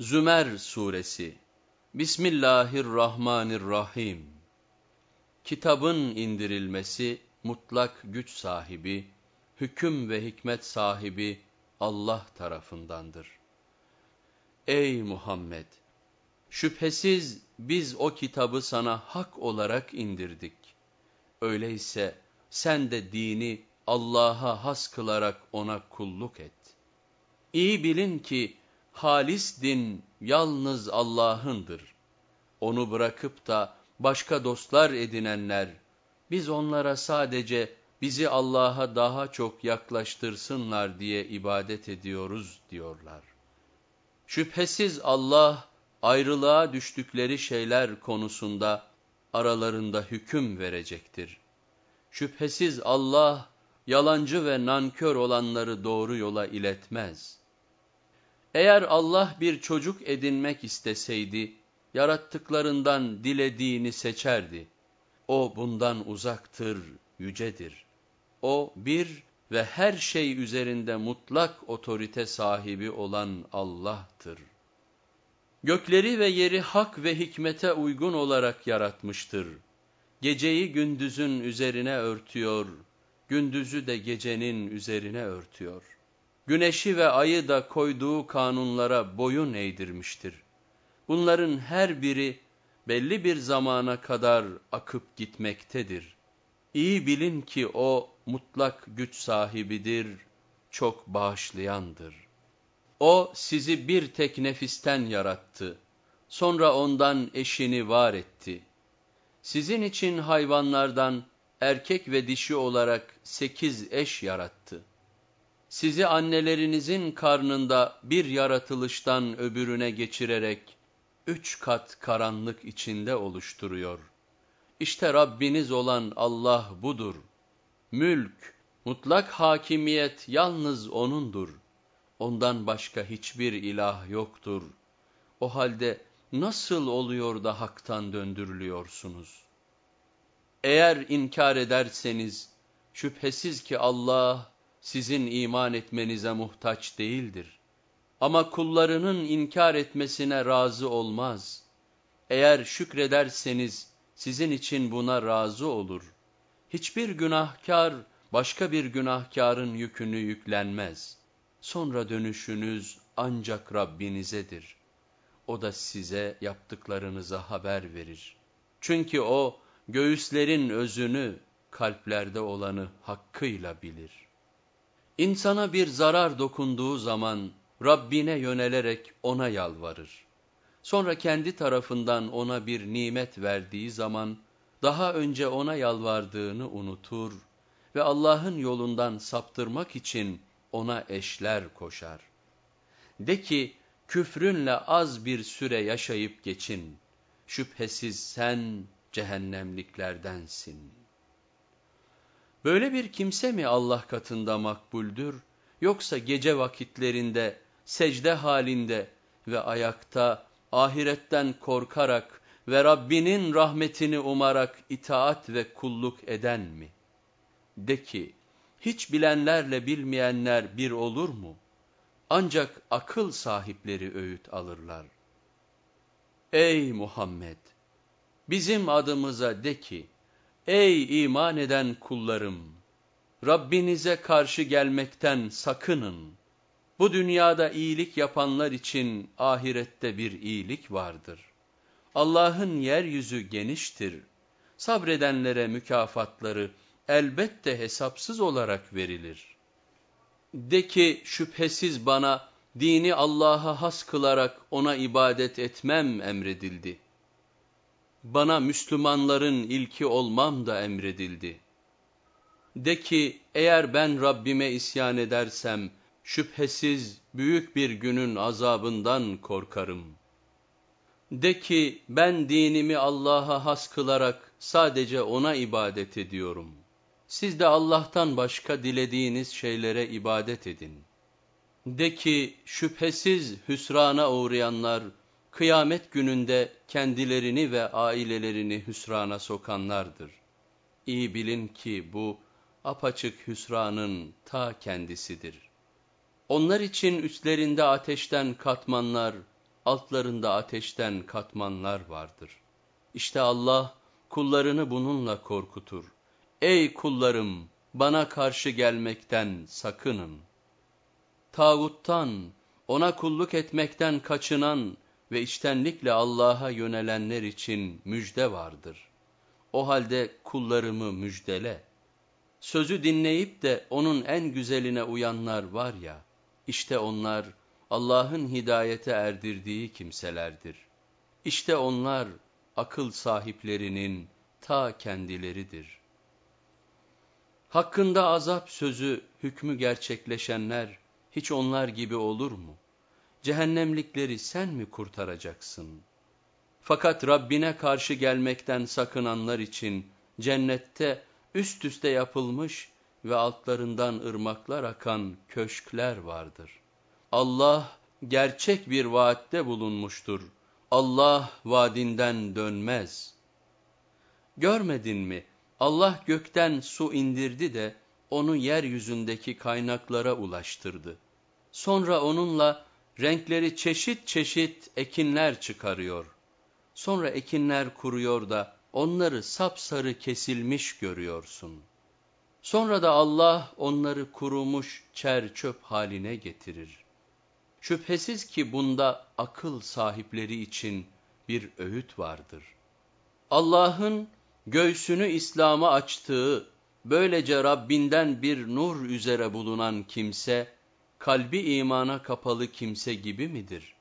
Zümer Suresi Bismillahirrahmanirrahim Kitabın indirilmesi mutlak güç sahibi, hüküm ve hikmet sahibi Allah tarafındandır. Ey Muhammed! Şüphesiz biz o kitabı sana hak olarak indirdik. Öyleyse sen de dini Allah'a has kılarak ona kulluk et. İyi bilin ki, halis din yalnız Allah'ındır. Onu bırakıp da başka dostlar edinenler, biz onlara sadece bizi Allah'a daha çok yaklaştırsınlar diye ibadet ediyoruz diyorlar. Şüphesiz Allah, ayrılığa düştükleri şeyler konusunda aralarında hüküm verecektir. Şüphesiz Allah, yalancı ve nankör olanları doğru yola iletmez.'' Eğer Allah bir çocuk edinmek isteseydi, yarattıklarından dilediğini seçerdi. O bundan uzaktır, yücedir. O bir ve her şey üzerinde mutlak otorite sahibi olan Allah'tır. Gökleri ve yeri hak ve hikmete uygun olarak yaratmıştır. Geceyi gündüzün üzerine örtüyor, gündüzü de gecenin üzerine örtüyor güneşi ve ayı da koyduğu kanunlara boyun eğdirmiştir. Bunların her biri belli bir zamana kadar akıp gitmektedir. İyi bilin ki o mutlak güç sahibidir, çok bağışlayandır. O sizi bir tek nefisten yarattı, sonra ondan eşini var etti. Sizin için hayvanlardan erkek ve dişi olarak sekiz eş yarattı sizi annelerinizin karnında bir yaratılıştan öbürüne geçirerek üç kat karanlık içinde oluşturuyor. İşte Rabbiniz olan Allah budur. Mülk, mutlak hakimiyet yalnız O'nundur. Ondan başka hiçbir ilah yoktur. O halde nasıl oluyor da haktan döndürülüyorsunuz? Eğer inkar ederseniz, şüphesiz ki Allah, sizin iman etmenize muhtaç değildir. Ama kullarının inkar etmesine razı olmaz. Eğer şükrederseniz sizin için buna razı olur. Hiçbir günahkar başka bir günahkarın yükünü yüklenmez. Sonra dönüşünüz ancak Rabbinizedir. O da size yaptıklarınıza haber verir. Çünkü o göğüslerin özünü, kalplerde olanı hakkıyla bilir.'' İnsana bir zarar dokunduğu zaman Rabbine yönelerek ona yalvarır. Sonra kendi tarafından ona bir nimet verdiği zaman daha önce ona yalvardığını unutur ve Allah'ın yolundan saptırmak için ona eşler koşar. De ki küfrünle az bir süre yaşayıp geçin. Şüphesiz sen cehennemliklerdensin.'' Böyle bir kimse mi Allah katında makbuldür, yoksa gece vakitlerinde, secde halinde ve ayakta, ahiretten korkarak ve Rabbinin rahmetini umarak itaat ve kulluk eden mi? De ki, hiç bilenlerle bilmeyenler bir olur mu? Ancak akıl sahipleri öğüt alırlar. Ey Muhammed! Bizim adımıza de ki, Ey iman eden kullarım! Rabbinize karşı gelmekten sakının. Bu dünyada iyilik yapanlar için ahirette bir iyilik vardır. Allah'ın yeryüzü geniştir. Sabredenlere mükafatları elbette hesapsız olarak verilir. De ki şüphesiz bana dini Allah'a has kılarak ona ibadet etmem emredildi bana Müslümanların ilki olmam da emredildi. De ki eğer ben Rabbime isyan edersem şüphesiz büyük bir günün azabından korkarım. De ki ben dinimi Allah'a has kılarak sadece O'na ibadet ediyorum. Siz de Allah'tan başka dilediğiniz şeylere ibadet edin. De ki şüphesiz hüsrana uğrayanlar, kıyamet gününde kendilerini ve ailelerini hüsrana sokanlardır. İyi bilin ki bu apaçık hüsranın ta kendisidir. Onlar için üstlerinde ateşten katmanlar, altlarında ateşten katmanlar vardır. İşte Allah kullarını bununla korkutur. Ey kullarım! Bana karşı gelmekten sakının. Tağuttan, ona kulluk etmekten kaçınan ve içtenlikle Allah'a yönelenler için müjde vardır. O halde kullarımı müjdele. Sözü dinleyip de onun en güzeline uyanlar var ya, işte onlar Allah'ın hidayete erdirdiği kimselerdir. İşte onlar akıl sahiplerinin ta kendileridir. Hakkında azap sözü hükmü gerçekleşenler hiç onlar gibi olur mu? Cehennemlikleri sen mi kurtaracaksın? Fakat Rabbine karşı gelmekten sakınanlar için cennette üst üste yapılmış ve altlarından ırmaklar akan köşkler vardır. Allah gerçek bir vaatte bulunmuştur. Allah vaadinden dönmez. Görmedin mi? Allah gökten su indirdi de onu yeryüzündeki kaynaklara ulaştırdı. Sonra onunla renkleri çeşit çeşit ekinler çıkarıyor. Sonra ekinler kuruyor da onları sapsarı kesilmiş görüyorsun. Sonra da Allah onları kurumuş çer çöp haline getirir. Şüphesiz ki bunda akıl sahipleri için bir öğüt vardır. Allah'ın göğsünü İslam'a açtığı, böylece Rabbinden bir nur üzere bulunan kimse, kalbi imana kapalı kimse gibi midir?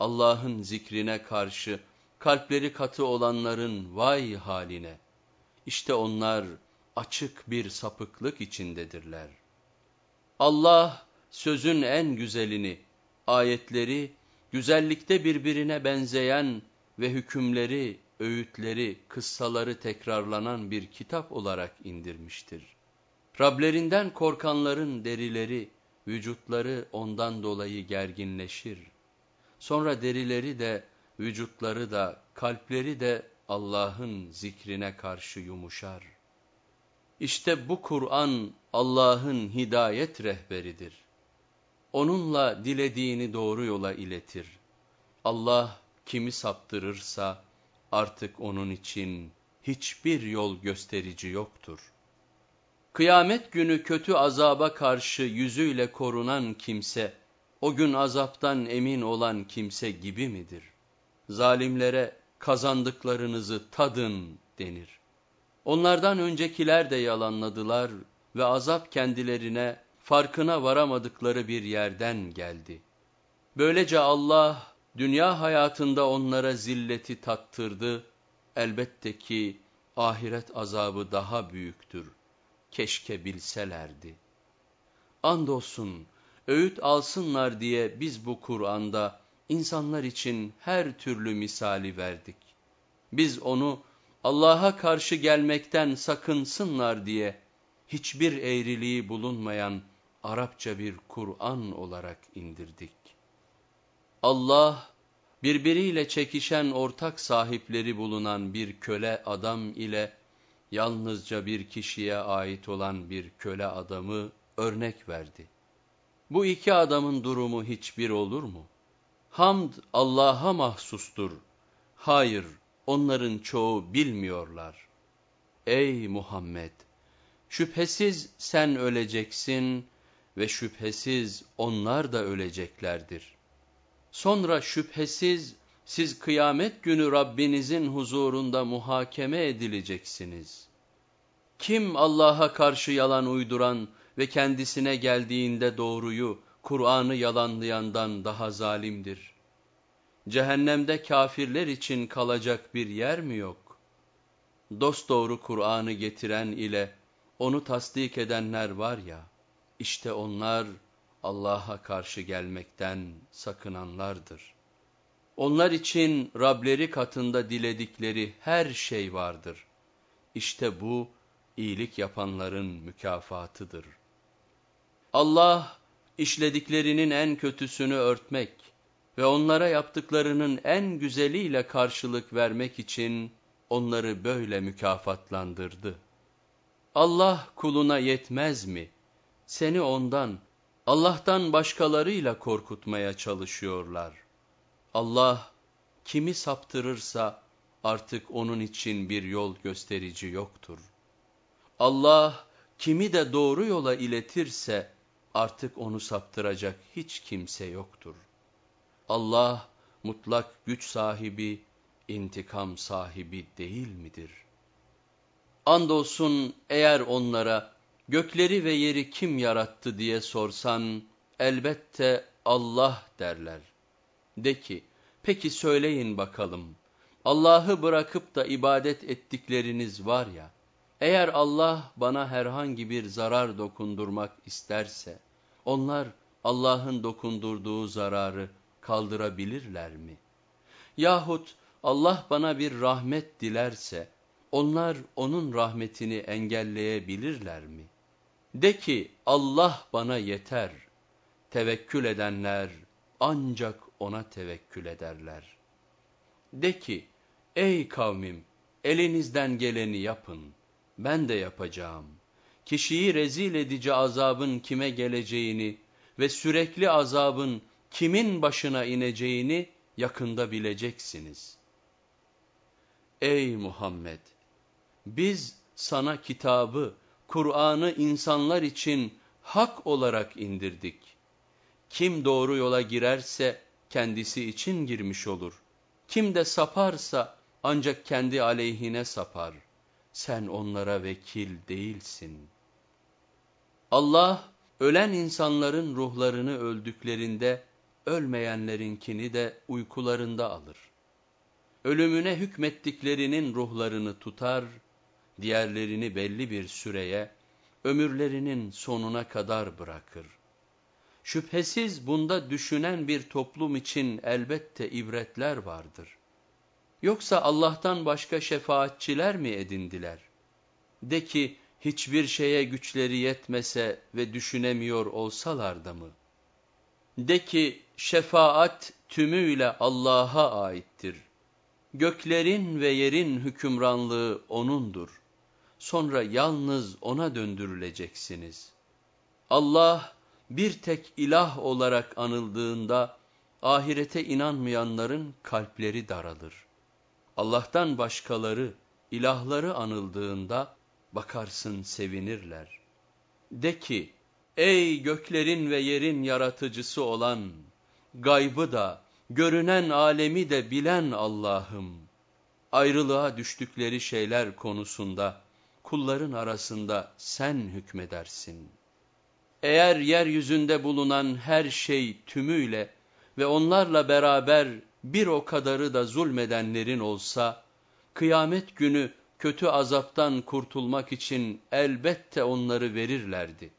Allah'ın zikrine karşı kalpleri katı olanların vay haline. İşte onlar açık bir sapıklık içindedirler. Allah sözün en güzelini, ayetleri, güzellikte birbirine benzeyen ve hükümleri, öğütleri, kıssaları tekrarlanan bir kitap olarak indirmiştir. Rablerinden korkanların derileri, vücutları ondan dolayı gerginleşir. Sonra derileri de, vücutları da, kalpleri de Allah'ın zikrine karşı yumuşar. İşte bu Kur'an Allah'ın hidayet rehberidir. Onunla dilediğini doğru yola iletir. Allah kimi saptırırsa artık onun için hiçbir yol gösterici yoktur. Kıyamet günü kötü azaba karşı yüzüyle korunan kimse, o gün azaptan emin olan kimse gibi midir? Zalimlere kazandıklarınızı tadın denir. Onlardan öncekiler de yalanladılar ve azap kendilerine farkına varamadıkları bir yerden geldi. Böylece Allah dünya hayatında onlara zilleti tattırdı, elbette ki ahiret azabı daha büyüktür. Keşke bilselerdi. Andolsun öğüt alsınlar diye biz bu Kur'an'da insanlar için her türlü misali verdik. Biz onu Allah'a karşı gelmekten sakınsınlar diye hiçbir eğriliği bulunmayan Arapça bir Kur'an olarak indirdik. Allah, birbiriyle çekişen ortak sahipleri bulunan bir köle adam ile yalnızca bir kişiye ait olan bir köle adamı örnek verdi. Bu iki adamın durumu hiçbir olur mu? Hamd Allah'a mahsustur. Hayır, onların çoğu bilmiyorlar. Ey Muhammed! Şüphesiz sen öleceksin ve şüphesiz onlar da öleceklerdir. Sonra şüphesiz siz kıyamet günü Rabbinizin huzurunda muhakeme edileceksiniz. Kim Allah'a karşı yalan uyduran ve kendisine geldiğinde doğruyu, Kur'an'ı yalanlayandan daha zalimdir. Cehennemde kafirler için kalacak bir yer mi yok? Dosdoğru Kur'an'ı getiren ile onu tasdik edenler var ya, işte onlar Allah'a karşı gelmekten sakınanlardır. Onlar için Rableri katında diledikleri her şey vardır. İşte bu iyilik yapanların mükafatıdır. Allah işlediklerinin en kötüsünü örtmek ve onlara yaptıklarının en güzeliyle karşılık vermek için onları böyle mükafatlandırdı. Allah kuluna yetmez mi? Seni ondan, Allah'tan başkalarıyla korkutmaya çalışıyorlar. Allah kimi saptırırsa artık onun için bir yol gösterici yoktur. Allah kimi de doğru yola iletirse artık onu saptıracak hiç kimse yoktur. Allah mutlak güç sahibi, intikam sahibi değil midir? Andolsun eğer onlara gökleri ve yeri kim yarattı diye sorsan elbette Allah derler. De ki peki söyleyin bakalım Allah'ı bırakıp da ibadet ettikleriniz var ya eğer Allah bana herhangi bir zarar dokundurmak isterse onlar Allah'ın dokundurduğu zararı kaldırabilirler mi? Yahut Allah bana bir rahmet dilerse, onlar onun rahmetini engelleyebilirler mi? De ki Allah bana yeter, tevekkül edenler ancak ona tevekkül ederler. De ki ey kavmim elinizden geleni yapın, ben de yapacağım. Kişiyi rezil edici azabın kime geleceğini ve sürekli azabın kimin başına ineceğini yakında bileceksiniz. Ey Muhammed! Biz sana kitabı, Kur'an'ı insanlar için hak olarak indirdik. Kim doğru yola girerse kendisi için girmiş olur. Kim de saparsa ancak kendi aleyhine sapar. Sen onlara vekil değilsin. Allah ölen insanların ruhlarını öldüklerinde ölmeyenlerinkini de uykularında alır. Ölümüne hükmettiklerinin ruhlarını tutar, diğerlerini belli bir süreye, ömürlerinin sonuna kadar bırakır. Şüphesiz bunda düşünen bir toplum için elbette ibretler vardır. Yoksa Allah'tan başka şefaatçiler mi edindiler? De ki hiçbir şeye güçleri yetmese ve düşünemiyor olsalar da mı? De ki şefaat tümüyle Allah'a aittir. Göklerin ve yerin hükümranlığı O'nundur. Sonra yalnız O'na döndürüleceksiniz. Allah bir tek ilah olarak anıldığında ahirete inanmayanların kalpleri daralır. Allah'tan başkaları, ilahları anıldığında bakarsın sevinirler. De ki, ey göklerin ve yerin yaratıcısı olan, gaybı da, görünen alemi de bilen Allah'ım, ayrılığa düştükleri şeyler konusunda, kulların arasında sen hükmedersin. Eğer yeryüzünde bulunan her şey tümüyle ve onlarla beraber bir o kadarı da zulmedenlerin olsa, kıyamet günü kötü azaptan kurtulmak için elbette onları verirlerdi.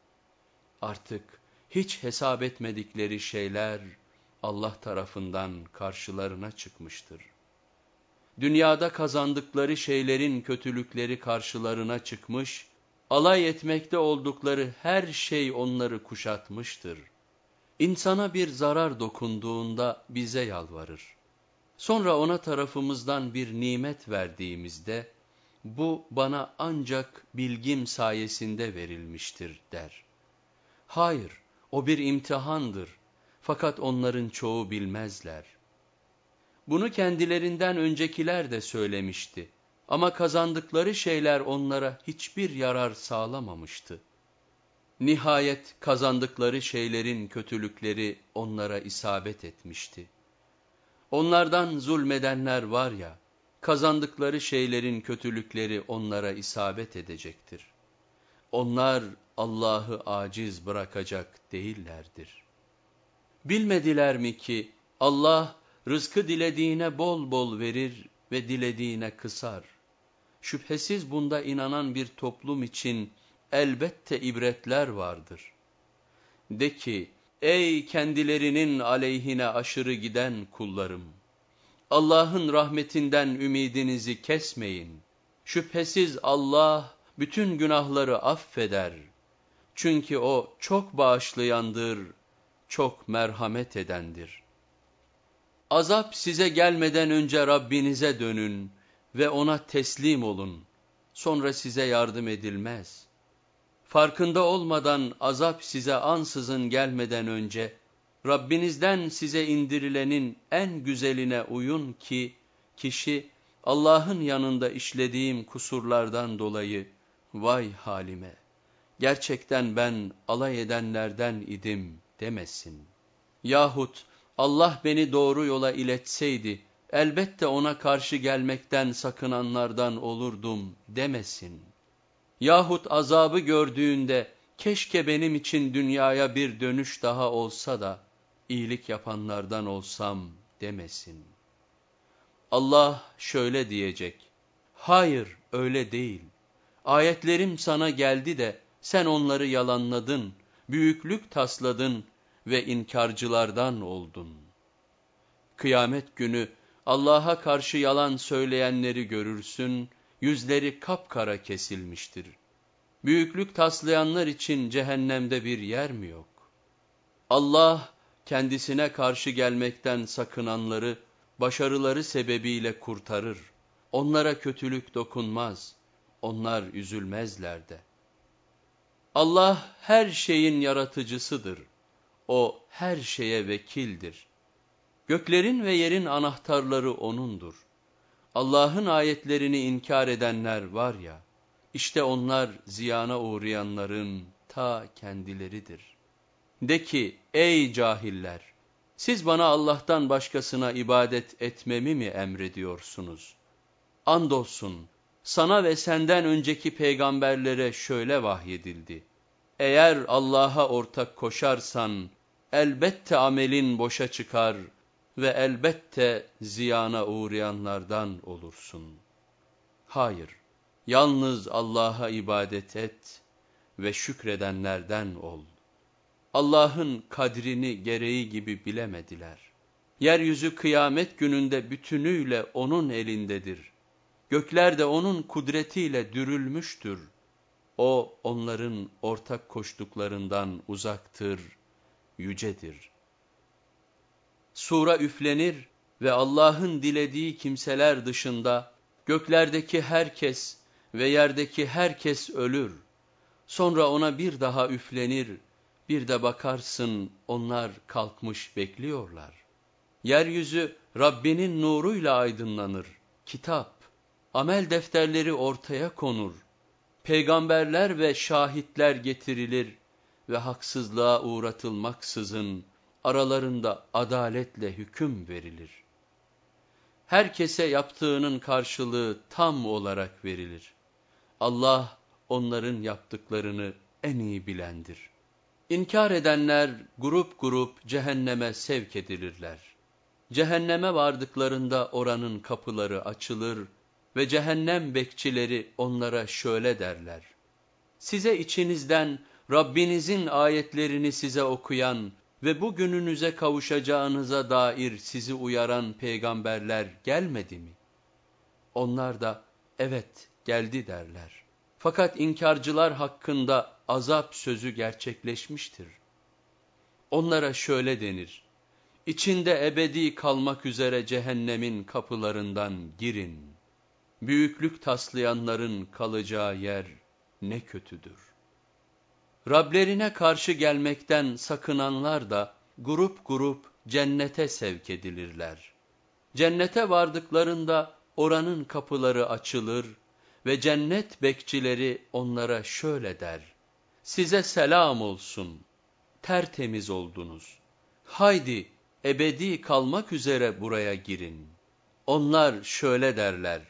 Artık hiç hesap etmedikleri şeyler Allah tarafından karşılarına çıkmıştır. Dünyada kazandıkları şeylerin kötülükleri karşılarına çıkmış, alay etmekte oldukları her şey onları kuşatmıştır. İnsana bir zarar dokunduğunda bize yalvarır. Sonra ona tarafımızdan bir nimet verdiğimizde, bu bana ancak bilgim sayesinde verilmiştir der. Hayır, o bir imtihandır. Fakat onların çoğu bilmezler. Bunu kendilerinden öncekiler de söylemişti. Ama kazandıkları şeyler onlara hiçbir yarar sağlamamıştı. Nihayet kazandıkları şeylerin kötülükleri onlara isabet etmişti. Onlardan zulmedenler var ya, kazandıkları şeylerin kötülükleri onlara isabet edecektir. Onlar Allah'ı aciz bırakacak değillerdir. Bilmediler mi ki Allah rızkı dilediğine bol bol verir ve dilediğine kısar. Şüphesiz bunda inanan bir toplum için elbette ibretler vardır. De ki, ey kendilerinin aleyhine aşırı giden kullarım! Allah'ın rahmetinden ümidinizi kesmeyin. Şüphesiz Allah bütün günahları affeder. Çünkü O çok bağışlayandır, çok merhamet edendir. Azap size gelmeden önce Rabbinize dönün ve O'na teslim olun. Sonra size yardım edilmez. Farkında olmadan azap size ansızın gelmeden önce, Rabbinizden size indirilenin en güzeline uyun ki, kişi Allah'ın yanında işlediğim kusurlardan dolayı, vay halime, gerçekten ben alay edenlerden idim demesin. Yahut Allah beni doğru yola iletseydi, elbette ona karşı gelmekten sakınanlardan olurdum demesin. Yahut azabı gördüğünde, keşke benim için dünyaya bir dönüş daha olsa da, iyilik yapanlardan olsam demesin. Allah şöyle diyecek, hayır öyle değil. Ayetlerim sana geldi de sen onları yalanladın, büyüklük tasladın ve inkarcılardan oldun. Kıyamet günü Allah'a karşı yalan söyleyenleri görürsün, yüzleri kapkara kesilmiştir. Büyüklük taslayanlar için cehennemde bir yer mi yok? Allah kendisine karşı gelmekten sakınanları başarıları sebebiyle kurtarır. Onlara kötülük dokunmaz, onlar üzülmezler de. Allah her şeyin yaratıcısıdır. O her şeye vekildir. Göklerin ve yerin anahtarları O'nundur. Allah'ın ayetlerini inkar edenler var ya, işte onlar ziyana uğrayanların ta kendileridir. De ki, ey cahiller! Siz bana Allah'tan başkasına ibadet etmemi mi emrediyorsunuz? Andolsun, sana ve senden önceki peygamberlere şöyle vahyedildi. Eğer Allah'a ortak koşarsan, elbette amelin boşa çıkar ve elbette ziyana uğrayanlardan olursun. Hayır, yalnız Allah'a ibadet et ve şükredenlerden ol. Allah'ın kadrini gereği gibi bilemediler. Yeryüzü kıyamet gününde bütünüyle O'nun elindedir. Gökler de O'nun kudretiyle dürülmüştür. O onların ortak koştuklarından uzaktır, yücedir. Sura üflenir ve Allah'ın dilediği kimseler dışında göklerdeki herkes ve yerdeki herkes ölür. Sonra ona bir daha üflenir bir de bakarsın onlar kalkmış bekliyorlar. Yeryüzü Rabbinin nuruyla aydınlanır. Kitap, amel defterleri ortaya konur. Peygamberler ve şahitler getirilir ve haksızlığa uğratılmaksızın aralarında adaletle hüküm verilir. Herkese yaptığının karşılığı tam olarak verilir. Allah onların yaptıklarını en iyi bilendir. İnkar edenler grup grup cehenneme sevk edilirler. Cehenneme vardıklarında oranın kapıları açılır ve cehennem bekçileri onlara şöyle derler. Size içinizden Rabbinizin ayetlerini size okuyan ve bu gününüze kavuşacağınıza dair sizi uyaran peygamberler gelmedi mi? Onlar da evet geldi derler. Fakat inkarcılar hakkında azap sözü gerçekleşmiştir. Onlara şöyle denir, İçinde ebedi kalmak üzere cehennemin kapılarından girin. Büyüklük taslayanların kalacağı yer ne kötüdür. Rablerine karşı gelmekten sakınanlar da grup grup cennete sevk edilirler. Cennete vardıklarında oranın kapıları açılır ve cennet bekçileri onlara şöyle der size selam olsun, tertemiz oldunuz. Haydi ebedi kalmak üzere buraya girin. Onlar şöyle derler,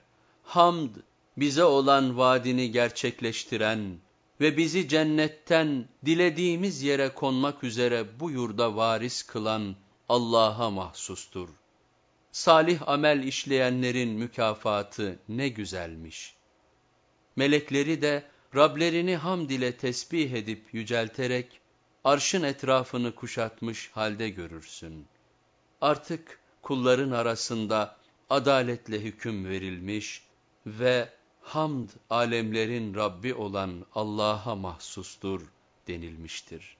hamd bize olan vaadini gerçekleştiren ve bizi cennetten dilediğimiz yere konmak üzere bu yurda varis kılan Allah'a mahsustur. Salih amel işleyenlerin mükafatı ne güzelmiş. Melekleri de, Rablerini hamd ile tesbih edip yücelterek arşın etrafını kuşatmış halde görürsün. Artık kulların arasında adaletle hüküm verilmiş ve hamd alemlerin Rabbi olan Allah'a mahsustur denilmiştir.